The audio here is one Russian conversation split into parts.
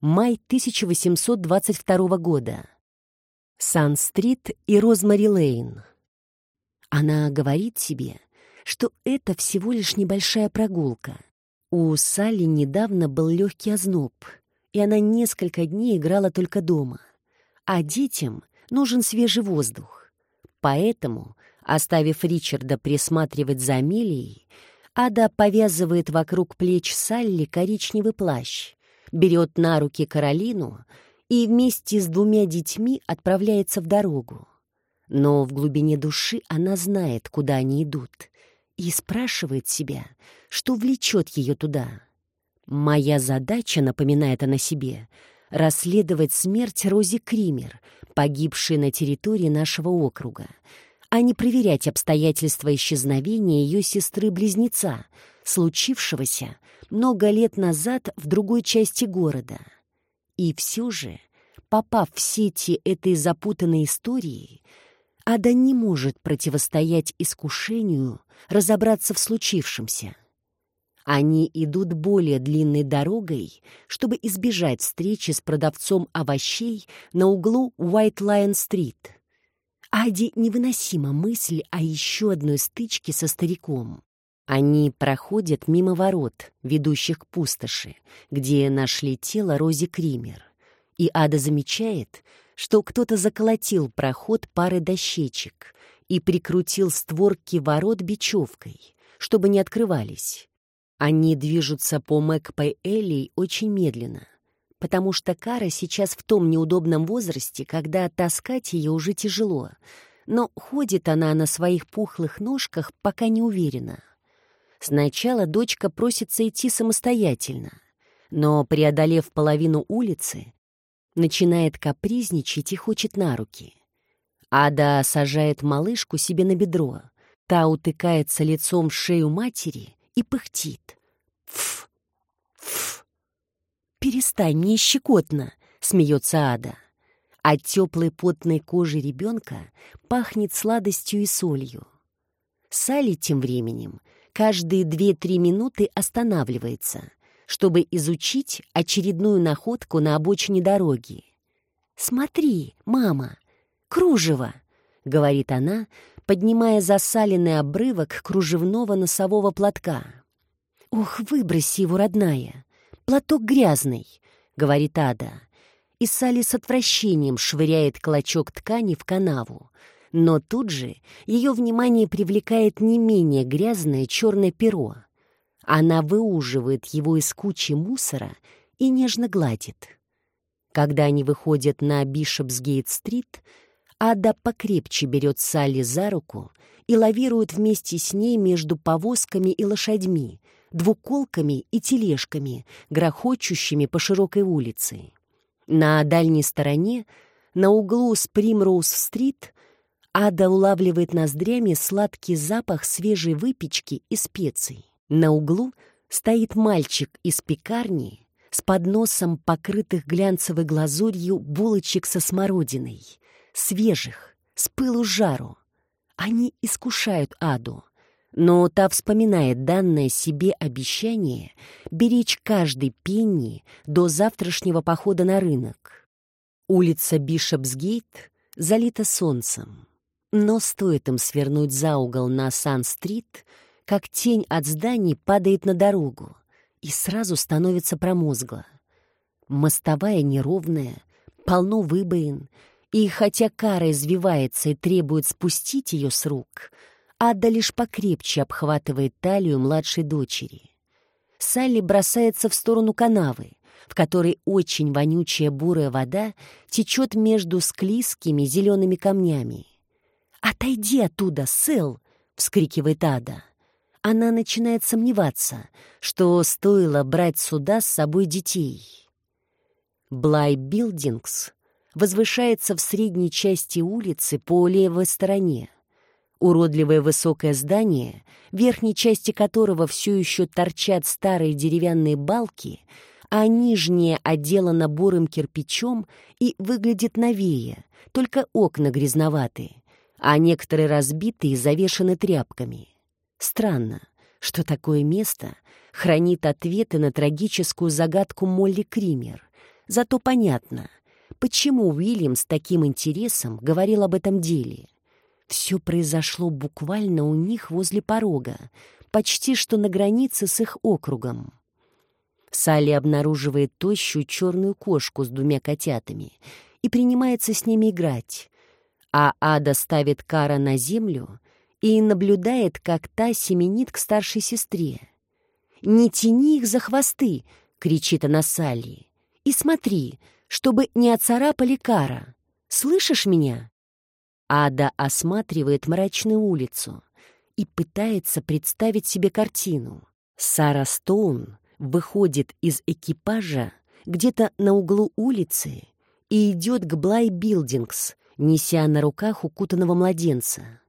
Май 1822 года. Сан-стрит и Розмари-лейн. Она говорит себе, что это всего лишь небольшая прогулка. У Салли недавно был легкий озноб, и она несколько дней играла только дома. А детям нужен свежий воздух. Поэтому, оставив Ричарда присматривать за Амелией, Ада повязывает вокруг плеч Салли коричневый плащ, берет на руки Каролину и вместе с двумя детьми отправляется в дорогу. Но в глубине души она знает, куда они идут, и спрашивает себя, что влечет ее туда. «Моя задача, — напоминает она себе, — расследовать смерть Рози Кример, погибшей на территории нашего округа, а не проверять обстоятельства исчезновения ее сестры-близнеца, случившегося много лет назад в другой части города. И все же, попав в сети этой запутанной истории, Ада не может противостоять искушению разобраться в случившемся. Они идут более длинной дорогой, чтобы избежать встречи с продавцом овощей на углу White Lion Street — Аде невыносима мысль о еще одной стычке со стариком. Они проходят мимо ворот, ведущих к пустоши, где нашли тело Рози Кример. И Ада замечает, что кто-то заколотил проход пары дощечек и прикрутил створки ворот бечевкой, чтобы не открывались. Они движутся по Мэкпэй-Элли очень медленно — потому что Кара сейчас в том неудобном возрасте, когда таскать ее уже тяжело, но ходит она на своих пухлых ножках пока не уверена. Сначала дочка просится идти самостоятельно, но, преодолев половину улицы, начинает капризничать и хочет на руки. Ада сажает малышку себе на бедро, та утыкается лицом в шею матери и пыхтит. Ф, «Перестань, мне щекотно!» — смеется Ада. От теплой потной кожи ребенка пахнет сладостью и солью. Салли тем временем каждые две-три минуты останавливается, чтобы изучить очередную находку на обочине дороги. «Смотри, мама, кружево!» — говорит она, поднимая засаленный обрывок кружевного носового платка. «Ох, выброси его, родная! «Платок грязный», — говорит Ада. И Салли с отвращением швыряет клочок ткани в канаву. Но тут же ее внимание привлекает не менее грязное черное перо. Она выуживает его из кучи мусора и нежно гладит. Когда они выходят на Бишопсгейт-стрит, Ада покрепче берет Салли за руку и лавирует вместе с ней между повозками и лошадьми, двуколками и тележками, грохочущими по широкой улице. На дальней стороне, на углу с Примроуз-стрит, Ада улавливает ноздрями сладкий запах свежей выпечки и специй. На углу стоит мальчик из пекарни с подносом покрытых глянцевой глазурью булочек со смородиной, свежих, с пылу жару. Они искушают Аду. Но та вспоминает данное себе обещание беречь каждый пенни до завтрашнего похода на рынок. Улица Бишопсгейт залита солнцем. Но стоит им свернуть за угол на Сан-стрит, как тень от зданий падает на дорогу и сразу становится промозгло. Мостовая неровная, полно выбоин, и хотя кара извивается и требует спустить ее с рук — Ада лишь покрепче обхватывает талию младшей дочери. Салли бросается в сторону канавы, в которой очень вонючая бурая вода течет между склизкими зелеными камнями. «Отойди оттуда, Сэл!» — вскрикивает Ада. Она начинает сомневаться, что стоило брать сюда с собой детей. Блай Билдингс возвышается в средней части улицы по левой стороне. Уродливое высокое здание, в верхней части которого все еще торчат старые деревянные балки, а нижнее отделано бурым кирпичом и выглядит новее, только окна грязноватые, а некоторые разбиты и завешаны тряпками. Странно, что такое место хранит ответы на трагическую загадку Молли Кример, Зато понятно, почему Уильям с таким интересом говорил об этом деле. Все произошло буквально у них возле порога, почти что на границе с их округом. Салли обнаруживает тощую черную кошку с двумя котятами и принимается с ними играть, а Ада ставит Кара на землю и наблюдает, как та семенит к старшей сестре. «Не тяни их за хвосты!» — кричит она Салли. «И смотри, чтобы не оцарапали Кара. Слышишь меня?» Ада осматривает мрачную улицу и пытается представить себе картину. Сара Стоун выходит из экипажа где-то на углу улицы и идет к Блай Билдингс, неся на руках укутанного младенца.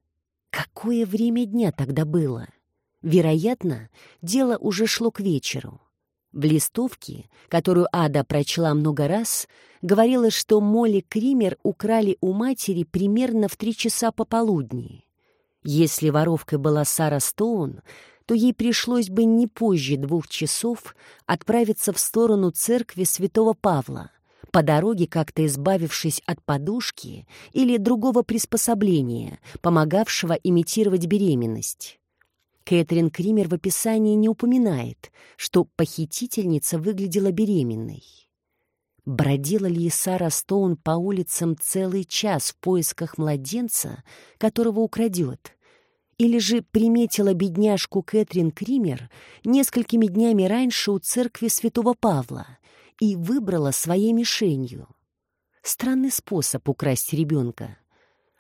Какое время дня тогда было? Вероятно, дело уже шло к вечеру. В листовке, которую Ада прочла много раз, говорилось, что Молли Кример украли у матери примерно в три часа пополудни. Если воровкой была Сара Стоун, то ей пришлось бы не позже двух часов отправиться в сторону церкви святого Павла, по дороге как-то избавившись от подушки или другого приспособления, помогавшего имитировать беременность. Кэтрин Кример в описании не упоминает, что похитительница выглядела беременной. Бродила ли Сара Стоун по улицам целый час в поисках младенца, которого украдет? Или же приметила бедняжку Кэтрин Кример несколькими днями раньше у церкви святого Павла и выбрала своей мишенью? Странный способ украсть ребенка.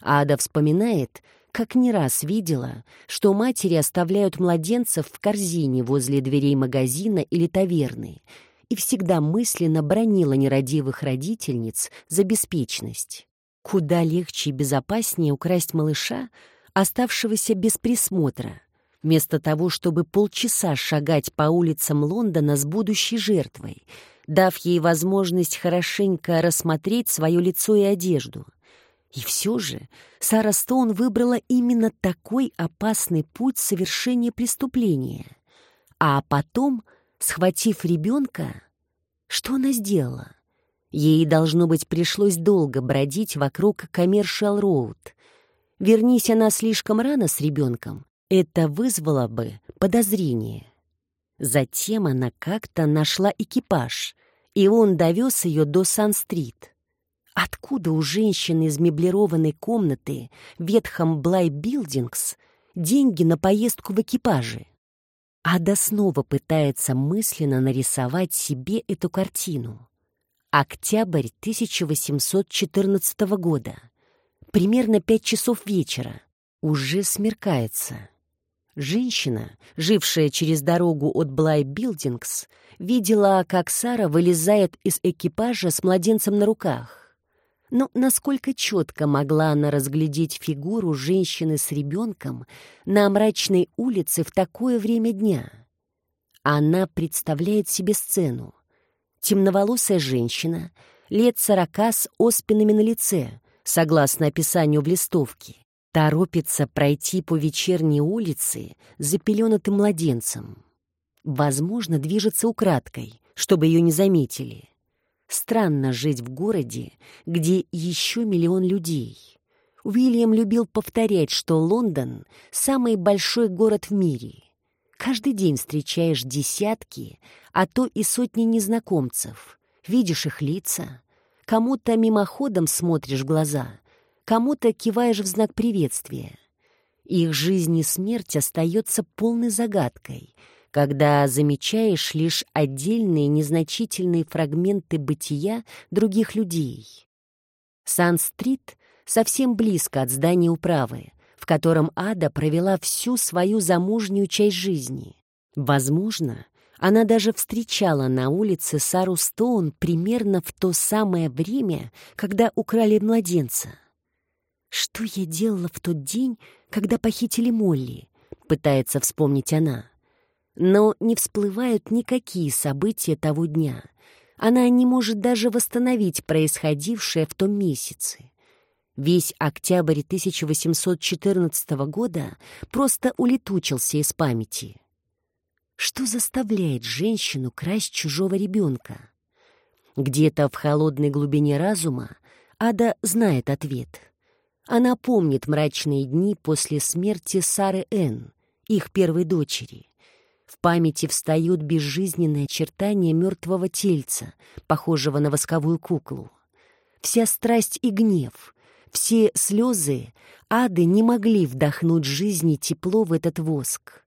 Ада вспоминает, как не раз видела, что матери оставляют младенцев в корзине возле дверей магазина или таверны и всегда мысленно бронила нерадивых родительниц за беспечность. Куда легче и безопаснее украсть малыша, оставшегося без присмотра, вместо того, чтобы полчаса шагать по улицам Лондона с будущей жертвой, дав ей возможность хорошенько рассмотреть свое лицо и одежду — и все же Сара Стоун выбрала именно такой опасный путь совершения преступления. А потом, схватив ребенка, что она сделала? Ей, должно быть, пришлось долго бродить вокруг Коммершал Роуд. Вернись она слишком рано с ребенком, это вызвало бы подозрение. Затем она как-то нашла экипаж, и он довез ее до Сан-стрит. Откуда у женщины из меблированной комнаты в ветхом Блай Билдингс деньги на поездку в экипаже? Ада снова пытается мысленно нарисовать себе эту картину. Октябрь 1814 года. Примерно пять часов вечера. Уже смеркается. Женщина, жившая через дорогу от Блай Билдингс, видела, как Сара вылезает из экипажа с младенцем на руках. Но насколько четко могла она разглядеть фигуру женщины с ребенком на мрачной улице в такое время дня? Она представляет себе сцену. Темноволосая женщина, лет сорока с оспинами на лице, согласно описанию в листовке, торопится пройти по вечерней улице за пеленатым младенцем. Возможно, движется украдкой, чтобы ее не заметили. Странно жить в городе, где еще миллион людей. Уильям любил повторять, что Лондон — самый большой город в мире. Каждый день встречаешь десятки, а то и сотни незнакомцев. Видишь их лица. Кому-то мимоходом смотришь в глаза, кому-то киваешь в знак приветствия. Их жизнь и смерть остается полной загадкой — когда замечаешь лишь отдельные незначительные фрагменты бытия других людей. Сан-стрит совсем близко от здания управы, в котором Ада провела всю свою замужнюю часть жизни. Возможно, она даже встречала на улице Сару Стоун примерно в то самое время, когда украли младенца. «Что я делала в тот день, когда похитили Молли?» — пытается вспомнить она. Но не всплывают никакие события того дня. Она не может даже восстановить происходившее в том месяце. Весь октябрь 1814 года просто улетучился из памяти. Что заставляет женщину красть чужого ребенка? Где-то в холодной глубине разума Ада знает ответ. Она помнит мрачные дни после смерти Сары Н., их первой дочери. В памяти встают безжизненные очертания мертвого тельца, похожего на восковую куклу. Вся страсть и гнев, все слезы ады не могли вдохнуть жизни тепло в этот воск.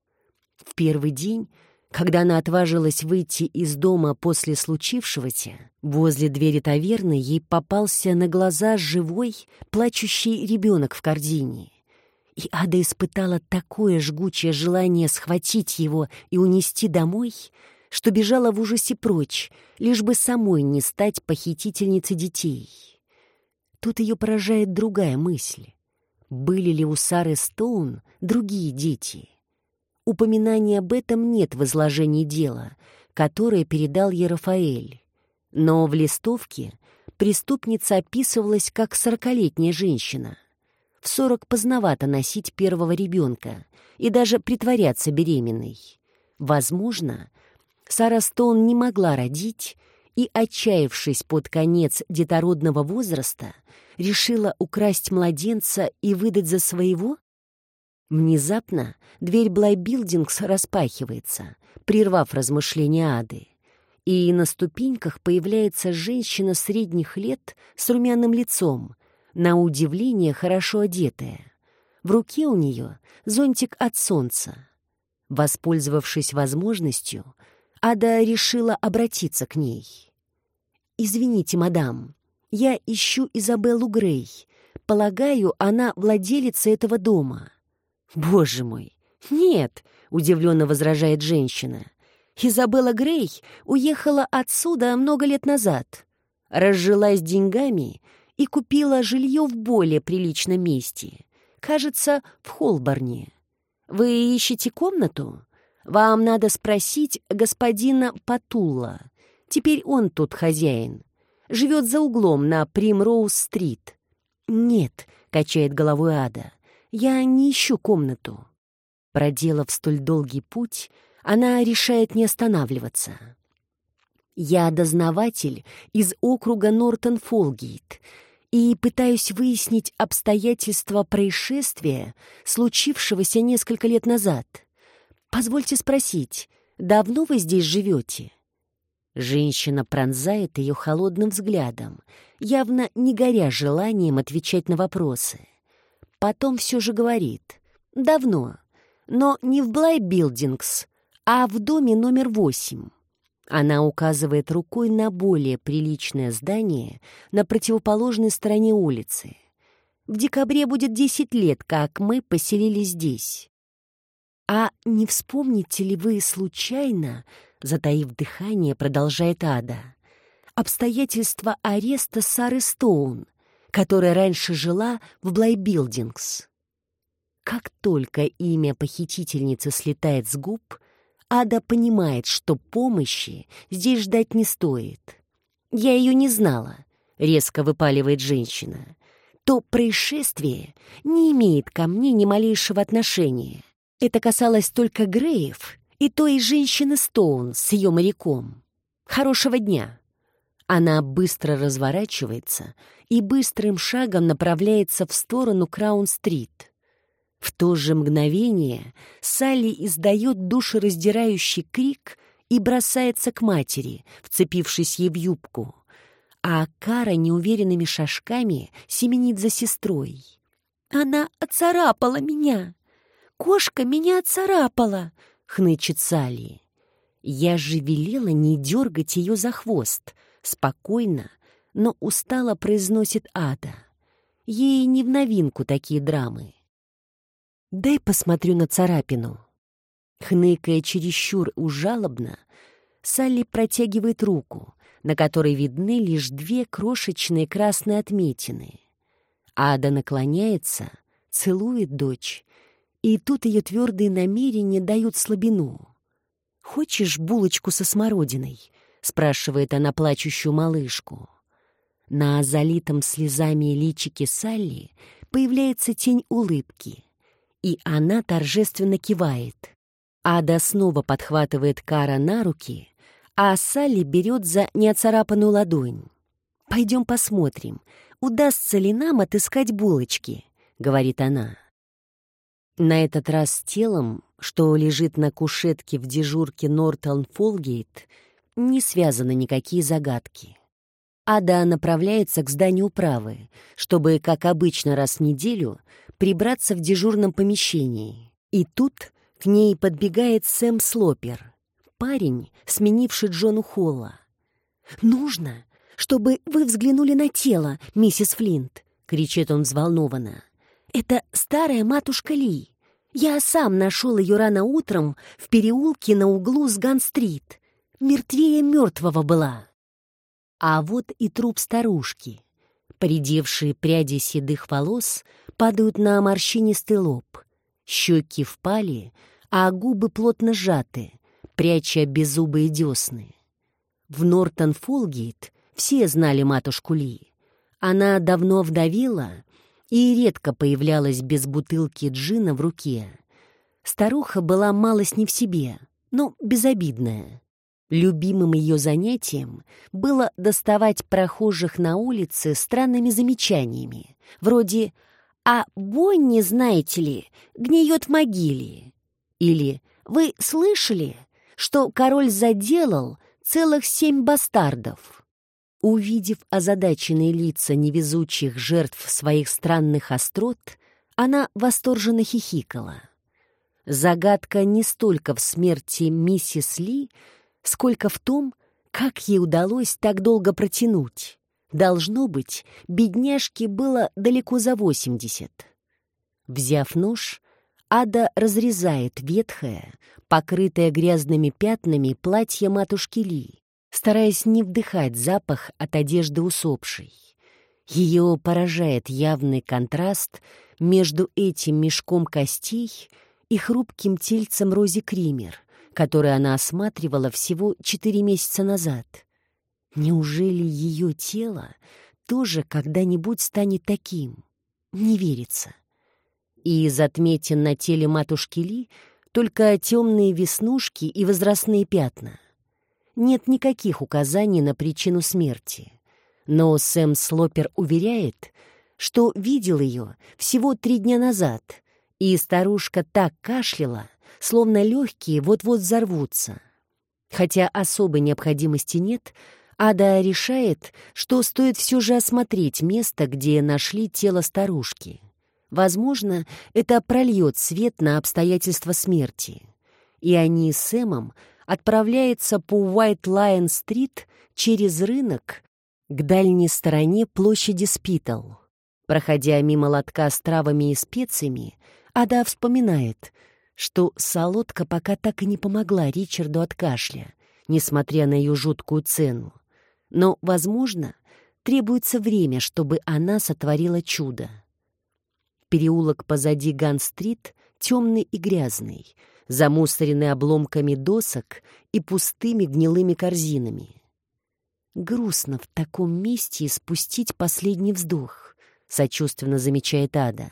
В первый день, когда она отважилась выйти из дома после случившегося, возле двери таверны ей попался на глаза живой, плачущий ребенок в корзине. И Ада испытала такое жгучее желание схватить его и унести домой, что бежала в ужасе прочь, лишь бы самой не стать похитительницей детей. Тут ее поражает другая мысль. Были ли у Сары Стоун другие дети? Упоминания об этом нет в изложении дела, которое передал ей Рафаэль. Но в листовке преступница описывалась как сорокалетняя женщина — в сорок поздновато носить первого ребенка и даже притворяться беременной. Возможно, Сара Стоун не могла родить и, отчаявшись под конец детородного возраста, решила украсть младенца и выдать за своего? Внезапно дверь Блайбилдингс распахивается, прервав размышления Ады, и на ступеньках появляется женщина средних лет с румяным лицом, на удивление хорошо одетая. В руке у нее зонтик от солнца. Воспользовавшись возможностью, Ада решила обратиться к ней. «Извините, мадам, я ищу Изабеллу Грей. Полагаю, она владелица этого дома». «Боже мой! Нет!» — удивленно возражает женщина. «Изабелла Грей уехала отсюда много лет назад. Разжилась деньгами и купила жилье в более приличном месте. Кажется, в Холборне. Вы ищете комнату? Вам надо спросить господина Патула. Теперь он тут хозяин. Живет за углом на Примроуз-стрит. Нет, качает головой Ада, я не ищу комнату. Проделав столь долгий путь, она решает не останавливаться. Я дознаватель из округа Нортон-Фолгейт и пытаюсь выяснить обстоятельства происшествия, случившегося несколько лет назад. Позвольте спросить, давно вы здесь живете?» Женщина пронзает ее холодным взглядом, явно не горя желанием отвечать на вопросы. Потом все же говорит «давно, но не в Блай Билдингс, а в доме номер восемь». Она указывает рукой на более приличное здание на противоположной стороне улицы. В декабре будет десять лет, как мы поселились здесь. А не вспомните ли вы случайно, затаив дыхание, продолжает Ада, обстоятельства ареста Сары Стоун, которая раньше жила в Блайбилдингс? Как только имя похитительницы слетает с губ, Ада понимает, что помощи здесь ждать не стоит. «Я ее не знала», — резко выпаливает женщина. «То происшествие не имеет ко мне ни малейшего отношения. Это касалось только Греев и той женщины Стоун с ее моряком. Хорошего дня!» Она быстро разворачивается и быстрым шагом направляется в сторону Краун-стрит. В то же мгновение Салли издает душераздирающий крик и бросается к матери, вцепившись ей в юбку. А Кара неуверенными шажками семенит за сестрой. «Она оцарапала меня! Кошка меня оцарапала!» — хнычет Салли. «Я же велела не дергать ее за хвост», — спокойно, но устало произносит Ада. Ей не в новинку такие драмы. Дай посмотрю на царапину. Хныкая чересчур ужалобно, Салли протягивает руку, на которой видны лишь две крошечные красные отметины. Ада наклоняется, целует дочь, и тут ее твердые намерения дают слабину. «Хочешь булочку со смородиной?» — спрашивает она плачущую малышку. На залитом слезами личике Салли появляется тень улыбки — и она торжественно кивает. Ада снова подхватывает Кара на руки, а Салли берет за неоцарапанную ладонь. «Пойдем посмотрим, удастся ли нам отыскать булочки», — говорит она. На этот раз телом, что лежит на кушетке в дежурке Нортон Фолгейт, не связаны никакие загадки. Ада направляется к зданию управы, чтобы, как обычно раз в неделю, прибраться в дежурном помещении. И тут к ней подбегает Сэм Слопер, парень, сменивший Джону Холла. «Нужно, чтобы вы взглянули на тело, миссис Флинт», — кричит он взволнованно. «Это старая матушка Ли. Я сам нашел ее рано утром в переулке на углу с Ган-стрит. Мертвее мертвого была». А вот и труп старушки. Поредевшие пряди седых волос падают на морщинистый лоб. Щеки впали, а губы плотно сжаты, пряча беззубые десны. В Нортон-Фолгейт все знали матушку Ли. Она давно вдовила и редко появлялась без бутылки джина в руке. Старуха была малость не в себе, но безобидная. Любимым ее занятием было доставать прохожих на улице странными замечаниями, вроде «А Бонни, знаете ли, гниет в могиле» или «Вы слышали, что король заделал целых семь бастардов?» Увидев озадаченные лица невезучих жертв своих странных острот, она восторженно хихикала. Загадка не столько в смерти миссис Ли, сколько в том, как ей удалось так долго протянуть. Должно быть, бедняжке было далеко за восемьдесят. Взяв нож, Ада разрезает ветхое, покрытое грязными пятнами платье матушки Ли, стараясь не вдыхать запах от одежды усопшей. Ее поражает явный контраст между этим мешком костей и хрупким тельцем Рози Кример — который она осматривала всего четыре месяца назад. Неужели ее тело тоже когда-нибудь станет таким? Не верится. И из отметин на теле матушки Ли только темные веснушки и возрастные пятна. Нет никаких указаний на причину смерти. Но Сэм Слопер уверяет, что видел ее всего три дня назад, и старушка так кашляла, словно легкие вот-вот взорвутся. Хотя особой необходимости нет, Ада решает, что стоит все же осмотреть место, где нашли тело старушки. Возможно, это прольет свет на обстоятельства смерти. И они с Сэмом отправляются по Уайт Лайон-стрит через рынок к дальней стороне площади Спитал. Проходя мимо лотка с травами и специями, Ада вспоминает, что солодка пока так и не помогла Ричарду от кашля, несмотря на ее жуткую цену. Но, возможно, требуется время, чтобы она сотворила чудо. Переулок позади Ган-стрит темный и грязный, замусоренный обломками досок и пустыми гнилыми корзинами. Грустно в таком месте спустить последний вздох, сочувственно замечает Ада.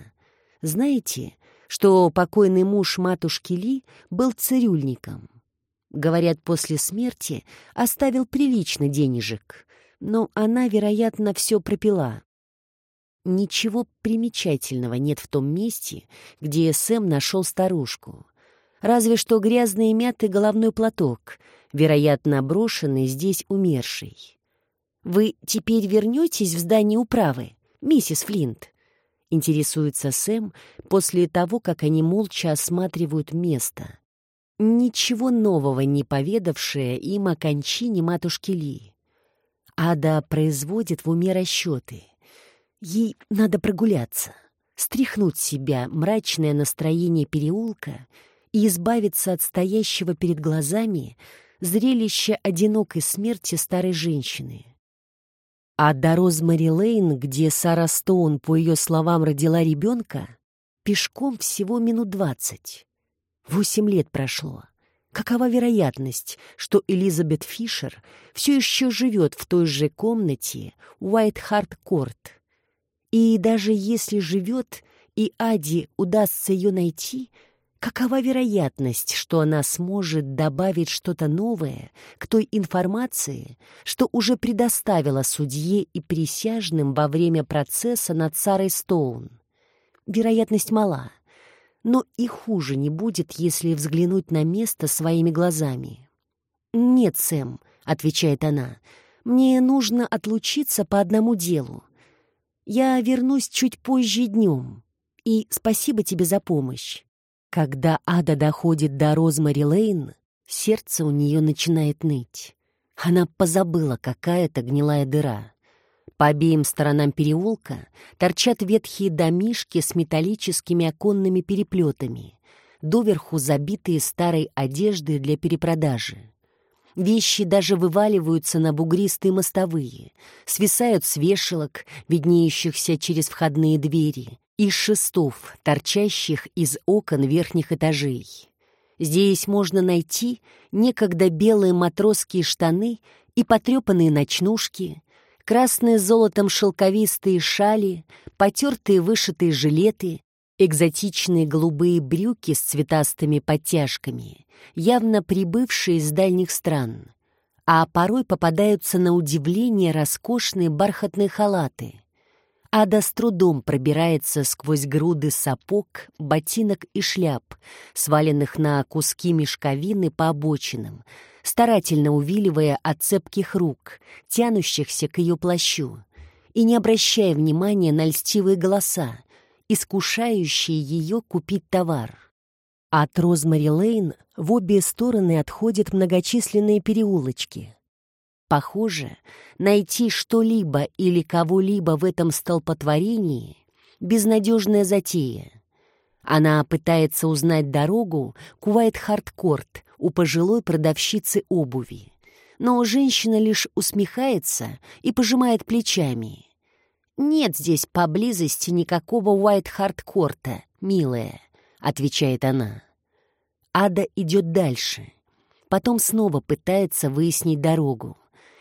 Знаете, что покойный муж матушки Ли был цирюльником. Говорят, после смерти оставил прилично денежек, но она, вероятно, все пропила. Ничего примечательного нет в том месте, где Сэм нашел старушку. Разве что грязный и мятый головной платок, вероятно, брошенный здесь умерший. «Вы теперь вернетесь в здание управы, миссис Флинт?» Интересуется Сэм после того, как они молча осматривают место. Ничего нового не поведавшая им о кончине матушки Ли. Ада производит в уме расчеты. Ей надо прогуляться, стряхнуть себя мрачное настроение переулка и избавиться от стоящего перед глазами зрелища одинокой смерти старой женщины. А до Розмари Лейн, где Сара Стоун, по ее словам, родила ребенка, пешком всего минут двадцать. Восемь лет прошло. Какова вероятность, что Элизабет Фишер все еще живет в той же комнате Уайт-Харт-Корт? И даже если живет, и Ади удастся ее найти, Какова вероятность, что она сможет добавить что-то новое к той информации, что уже предоставила судье и присяжным во время процесса над Сарой Стоун? Вероятность мала, но и хуже не будет, если взглянуть на место своими глазами. «Нет, Сэм», — отвечает она, — «мне нужно отлучиться по одному делу. Я вернусь чуть позже днем, и спасибо тебе за помощь». Когда Ада доходит до Розмари Лейн, сердце у нее начинает ныть. Она позабыла, какая это гнилая дыра. По обеим сторонам переулка торчат ветхие домишки с металлическими оконными переплетами, доверху забитые старой одеждой для перепродажи. Вещи даже вываливаются на бугристые мостовые, свисают с вешалок, виднеющихся через входные двери, из шестов, торчащих из окон верхних этажей. Здесь можно найти некогда белые матросские штаны и потрепанные ночнушки, красные золотом шелковистые шали, потертые вышитые жилеты, экзотичные голубые брюки с цветастыми подтяжками, явно прибывшие из дальних стран. А порой попадаются на удивление роскошные бархатные халаты — Ада с трудом пробирается сквозь груды сапог, ботинок и шляп, сваленных на куски мешковины по обочинам, старательно увиливая от цепких рук, тянущихся к ее плащу, и не обращая внимания на льстивые голоса, искушающие ее купить товар. От Розмари Лейн в обе стороны отходят многочисленные переулочки — Похоже, найти что-либо или кого-либо в этом столпотворении — безнадежная затея. Она пытается узнать дорогу к Уайт-Хардкорт у пожилой продавщицы обуви. Но женщина лишь усмехается и пожимает плечами. «Нет здесь поблизости никакого Уайт-Хардкорта, милая», — отвечает она. Ада идет дальше. Потом снова пытается выяснить дорогу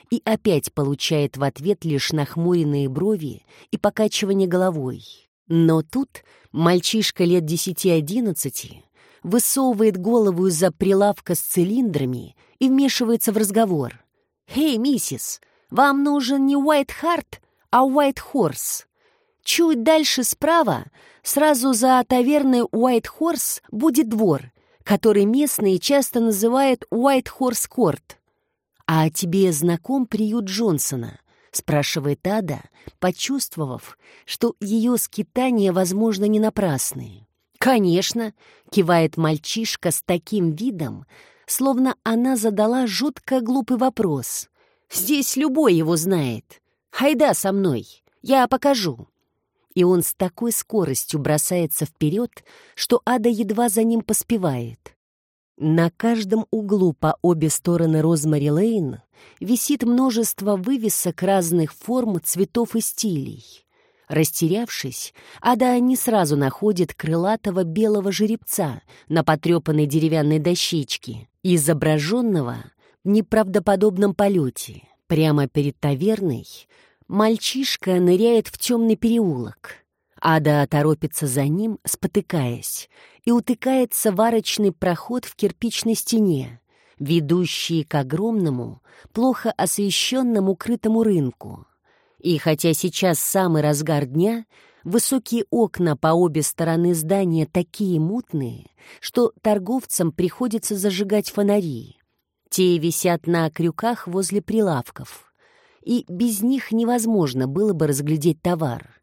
и опять получает в ответ лишь нахмуренные брови и покачивание головой. Но тут мальчишка лет десяти-одиннадцати высовывает голову из-за прилавка с цилиндрами и вмешивается в разговор. «Эй, миссис, вам нужен не Уайт Харт, а Уайт Хорс. Чуть дальше справа, сразу за таверной Уайт Хорс, будет двор, который местные часто называют Уайт Хорс Корт. «А тебе знаком приют Джонсона?» — спрашивает Ада, почувствовав, что ее скитания, возможно, не напрасные. «Конечно!» — кивает мальчишка с таким видом, словно она задала жутко глупый вопрос. «Здесь любой его знает. Хайда со мной, я покажу». И он с такой скоростью бросается вперед, что Ада едва за ним поспевает. На каждом углу по обе стороны Розмари Лейн висит множество вывесок разных форм, цветов и стилей. Растерявшись, Ада не сразу находит крылатого белого жеребца на потрепанной деревянной дощечке, изображенного в неправдоподобном полете. Прямо перед таверной мальчишка ныряет в темный переулок. Ада торопится за ним, спотыкаясь, и утыкается в арочный проход в кирпичной стене, ведущий к огромному, плохо освещенному крытому рынку. И хотя сейчас самый разгар дня, высокие окна по обе стороны здания такие мутные, что торговцам приходится зажигать фонари. Те висят на крюках возле прилавков, и без них невозможно было бы разглядеть товар.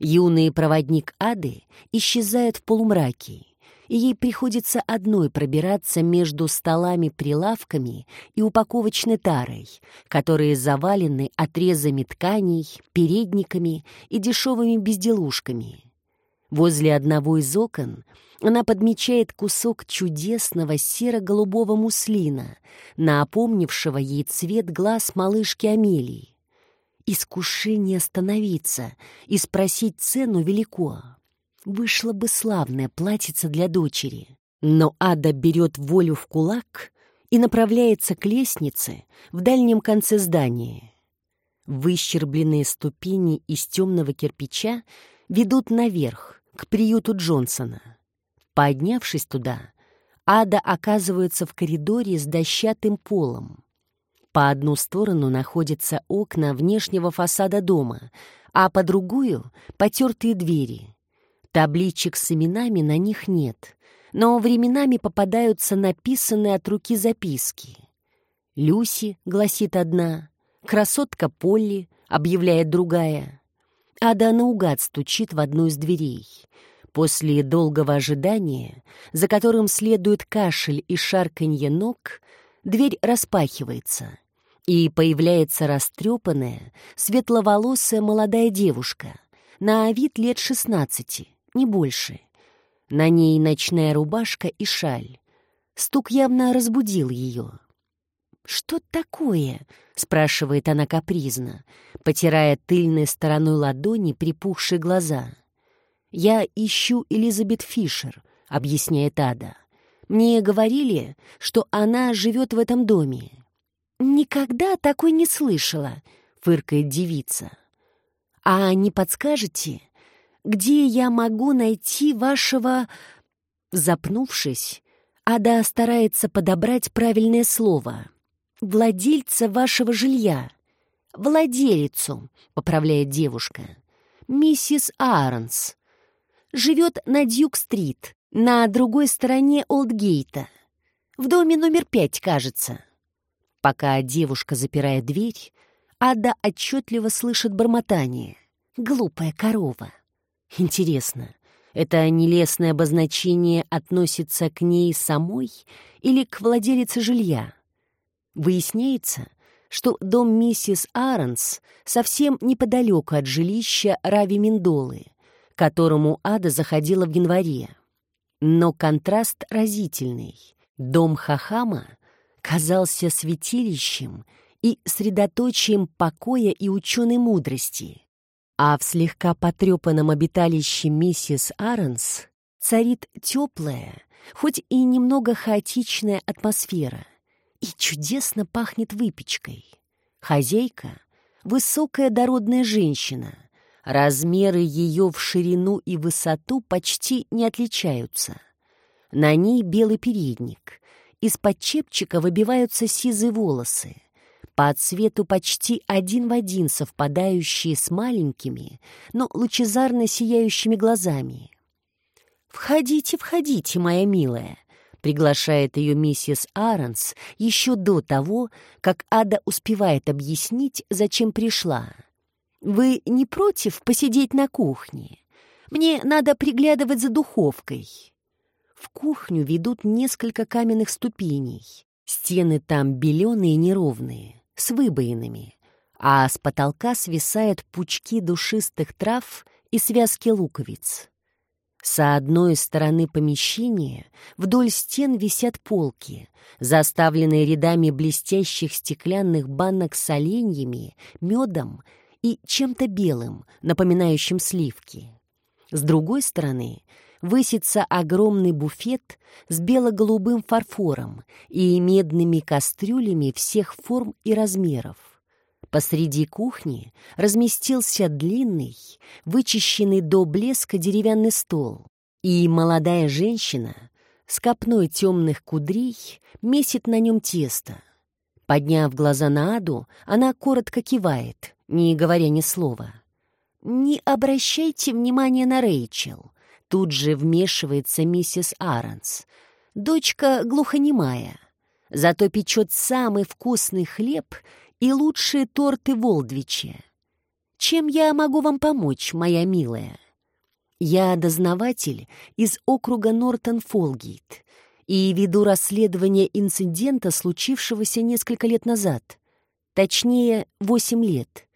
Юный проводник Ады исчезает в полумраке, и ей приходится одной пробираться между столами-прилавками и упаковочной тарой, которые завалены отрезами тканей, передниками и дешевыми безделушками. Возле одного из окон она подмечает кусок чудесного серо-голубого муслина, напомнившего ей цвет глаз малышки Амелии. Искушение остановиться и спросить цену велико. Вышло бы славное платьице для дочери. Но Ада берет волю в кулак и направляется к лестнице в дальнем конце здания. Выщербленные ступени из темного кирпича ведут наверх, к приюту Джонсона. Поднявшись туда, Ада оказывается в коридоре с дощатым полом. По одну сторону находятся окна внешнего фасада дома, а по другую — потертые двери. Табличек с именами на них нет, но временами попадаются написанные от руки записки. «Люси», — гласит одна, «Красотка Полли», — объявляет другая. Ада наугад стучит в одну из дверей. После долгого ожидания, за которым следует кашель и шарканье ног, дверь распахивается, и появляется растрепанная, светловолосая молодая девушка, на вид лет шестнадцати, не больше. На ней ночная рубашка и шаль. Стук явно разбудил ее. «Что такое?» — спрашивает она капризно, потирая тыльной стороной ладони припухшие глаза. «Я ищу Элизабет Фишер», — объясняет Ада. «Мне говорили, что она живет в этом доме». «Никогда такой не слышала», — фыркает девица. «А не подскажете, где я могу найти вашего...» Запнувшись, Ада старается подобрать правильное слово. «Владельца вашего жилья». «Владелицу», — поправляет девушка. «Миссис Ааронс живет на Дьюк-стрит, на другой стороне Олдгейта. В доме номер пять, кажется. Пока девушка запирает дверь, Ада отчетливо слышит бормотание. «Глупая корова». Интересно, это нелестное обозначение относится к ней самой или к владелице жилья? Выясняется, что дом миссис Аронс совсем неподалеку от жилища Рави Миндолы, которому Ада заходила в январе. Но контраст разительный. Дом Хахама казался святилищем и средоточием покоя и ученой мудрости. А в слегка потрепанном обиталище миссис Аронс царит теплая, хоть и немного хаотичная атмосфера, и чудесно пахнет выпечкой. Хозяйка — высокая дородная женщина — Размеры ее в ширину и высоту почти не отличаются. На ней белый передник. Из-под чепчика выбиваются сизые волосы. По цвету почти один в один совпадающие с маленькими, но лучезарно сияющими глазами. «Входите, входите, моя милая», — приглашает ее миссис Аронс еще до того, как Ада успевает объяснить, зачем пришла. Вы не против посидеть на кухне? Мне надо приглядывать за духовкой. В кухню ведут несколько каменных ступеней. Стены там беленые и неровные, с выбоинами, а с потолка свисают пучки душистых трав и связки луковиц. С одной стороны помещения вдоль стен висят полки, заставленные рядами блестящих стеклянных банок с оленьями, медом и чем-то белым, напоминающим сливки. С другой стороны высится огромный буфет с бело-голубым фарфором и медными кастрюлями всех форм и размеров. Посреди кухни разместился длинный, вычищенный до блеска деревянный стол, и молодая женщина с копной темных кудрей месит на нем тесто. Подняв глаза на Аду, она коротко кивает, не говоря ни слова. «Не обращайте внимания на Рэйчел», — тут же вмешивается миссис Аронс. «Дочка глухонемая, зато печет самый вкусный хлеб и лучшие торты в Олдвиче. Чем я могу вам помочь, моя милая?» «Я дознаватель из округа Нортон-Фолгейт и веду расследование инцидента, случившегося несколько лет назад. Точнее, восемь лет.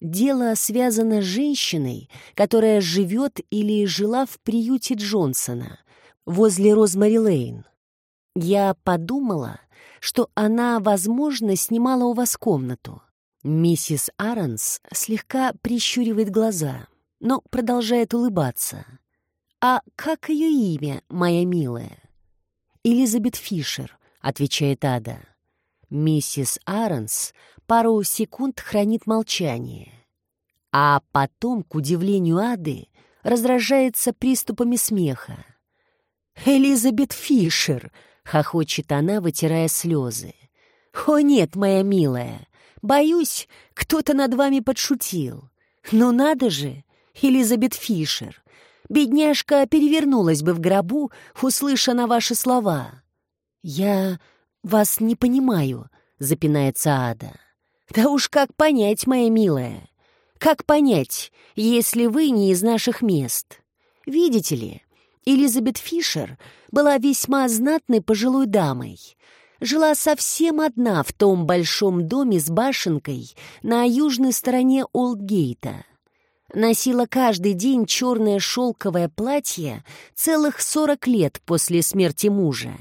Дело связано с женщиной, которая живет или жила в приюте Джонсона возле Розмари Лейн. Я подумала, что она, возможно, снимала у вас комнату. Миссис Аронс слегка прищуривает глаза, но продолжает улыбаться. «А как ее имя, моя милая?» «Элизабет Фишер», — отвечает Ада. Миссис Аронс пару секунд хранит молчание, а потом, к удивлению Ады, раздражается приступами смеха. Элизабет Фишер!» — хохочет она, вытирая слезы. «О нет, моя милая, боюсь, кто-то над вами подшутил. Ну надо же, Элизабет Фишер! Бедняжка перевернулась бы в гробу, услыша на ваши слова». «Я вас не понимаю», — запинается Ада. «Да уж как понять, моя милая? Как понять, если вы не из наших мест? Видите ли, Элизабет Фишер была весьма знатной пожилой дамой. Жила совсем одна в том большом доме с башенкой на южной стороне Олдгейта. Носила каждый день черное шелковое платье целых сорок лет после смерти мужа.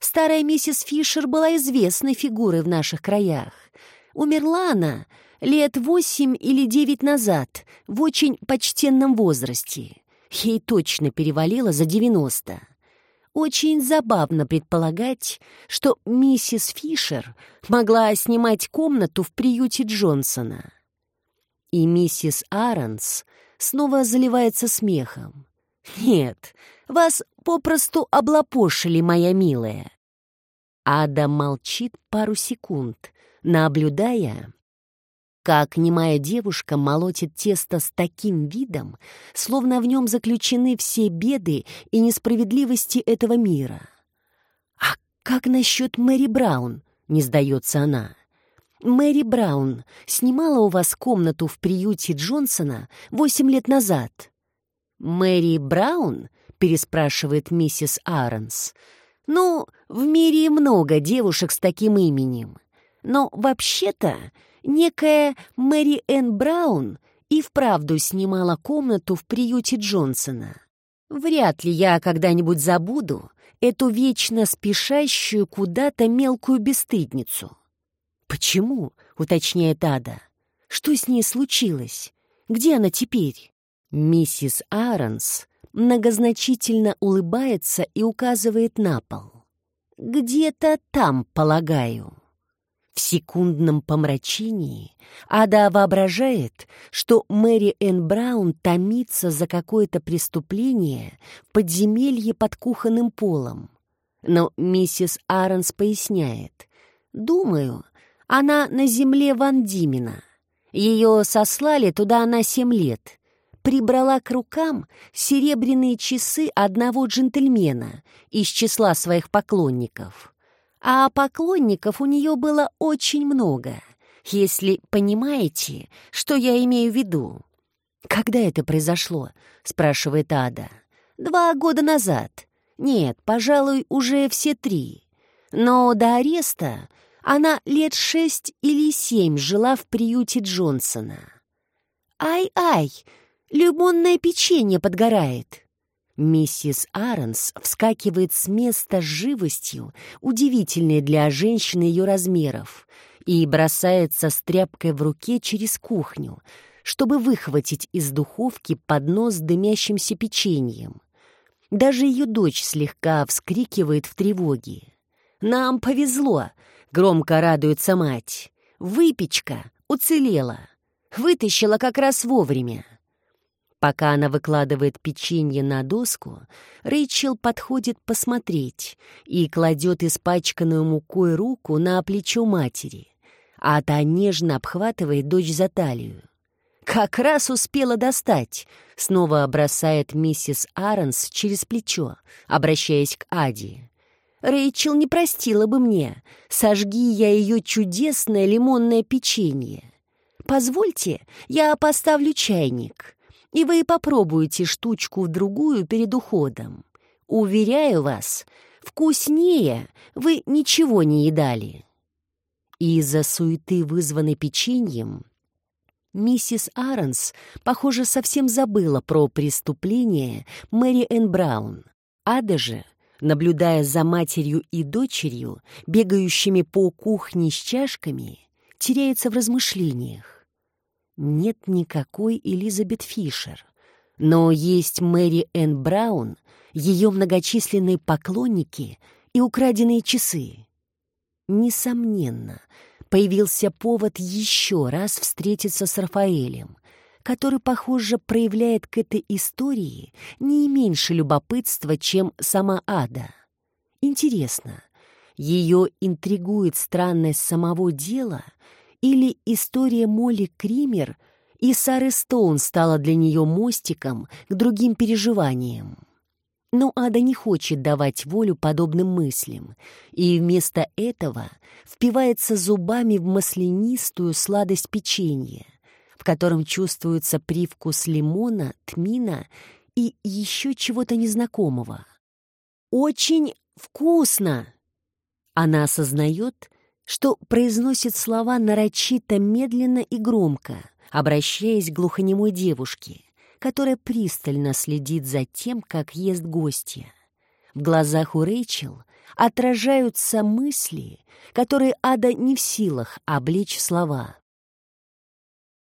Старая миссис Фишер была известной фигурой в наших краях. Умерла она лет восемь или девять назад, в очень почтенном возрасте. Ей точно перевалило за девяносто. Очень забавно предполагать, что миссис Фишер могла снимать комнату в приюте Джонсона. И миссис Аронс снова заливается смехом. «Нет, вас попросту облапошили, моя милая». Ада молчит пару секунд, наблюдая, как немая девушка молотит тесто с таким видом, словно в нем заключены все беды и несправедливости этого мира. «А как насчет Мэри Браун?» — не сдается она. «Мэри Браун снимала у вас комнату в приюте Джонсона восемь лет назад». «Мэри Браун?» — переспрашивает миссис Аронс. «Ну, в мире много девушек с таким именем. Но вообще-то некая Мэри Энн Браун и вправду снимала комнату в приюте Джонсона. Вряд ли я когда-нибудь забуду эту вечно спешащую куда-то мелкую бесстыдницу. «Почему?» — уточняет Ада. «Что с ней случилось? Где она теперь?» Миссис Аронс многозначительно улыбается и указывает на пол. «Где-то там, полагаю». В секундном помрачении Ада воображает, что Мэри Энн Браун томится за какое-то преступление в подземелье под кухонным полом. Но миссис Аронс поясняет. «Думаю, она на земле Ван Димена. Ее сослали туда на семь лет. Прибрала к рукам серебряные часы одного джентльмена из числа своих поклонников» а поклонников у нее было очень много, если понимаете, что я имею в виду. «Когда это произошло?» — спрашивает Ада. «Два года назад. Нет, пожалуй, уже все три. Но до ареста она лет шесть или семь жила в приюте Джонсона. Ай-ай, лимонное печенье подгорает. Миссис Аронс вскакивает с места живостью, удивительной для женщины ее размеров, и бросается с тряпкой в руке через кухню, чтобы выхватить из духовки поднос с дымящимся печеньем. Даже ее дочь слегка вскрикивает в тревоге. «Нам повезло!» — громко радуется мать. «Выпечка уцелела! Вытащила как раз вовремя!» Пока она выкладывает печенье на доску, Рэйчел подходит посмотреть и кладет испачканную мукой руку на плечо матери, а та нежно обхватывает дочь за талию. «Как раз успела достать!» — снова бросает миссис Аронс через плечо, обращаясь к Ади. «Рэйчел не простила бы мне, сожги я ее чудесное лимонное печенье. Позвольте, я поставлю чайник» и вы попробуете штучку-другую перед уходом. Уверяю вас, вкуснее вы ничего не едали. Из-за суеты, вызванной печеньем, миссис Аронс, похоже, совсем забыла про преступление Мэри Энн Браун. Ада же, наблюдая за матерью и дочерью, бегающими по кухне с чашками, теряется в размышлениях нет никакой Элизабет Фишер, но есть Мэри Энн Браун, ее многочисленные поклонники и украденные часы. Несомненно, появился повод еще раз встретиться с Рафаэлем, который, похоже, проявляет к этой истории не меньше любопытства, чем сама Ада. Интересно, ее интригует странность самого дела или история Молли Кример и Сары Стоун стала для нее мостиком к другим переживаниям? Но Ада не хочет давать волю подобным мыслям, и вместо этого впивается зубами в маслянистую сладость печенья, в котором чувствуется привкус лимона, тмина и еще чего-то незнакомого. «Очень вкусно!» Она осознает, что произносит слова нарочито медленно и громко, обращаясь к глухонемой девушке — которая пристально следит за тем, как ест гостья. В глазах у Рэйчел отражаются мысли, которые Ада не в силах облечь в слова.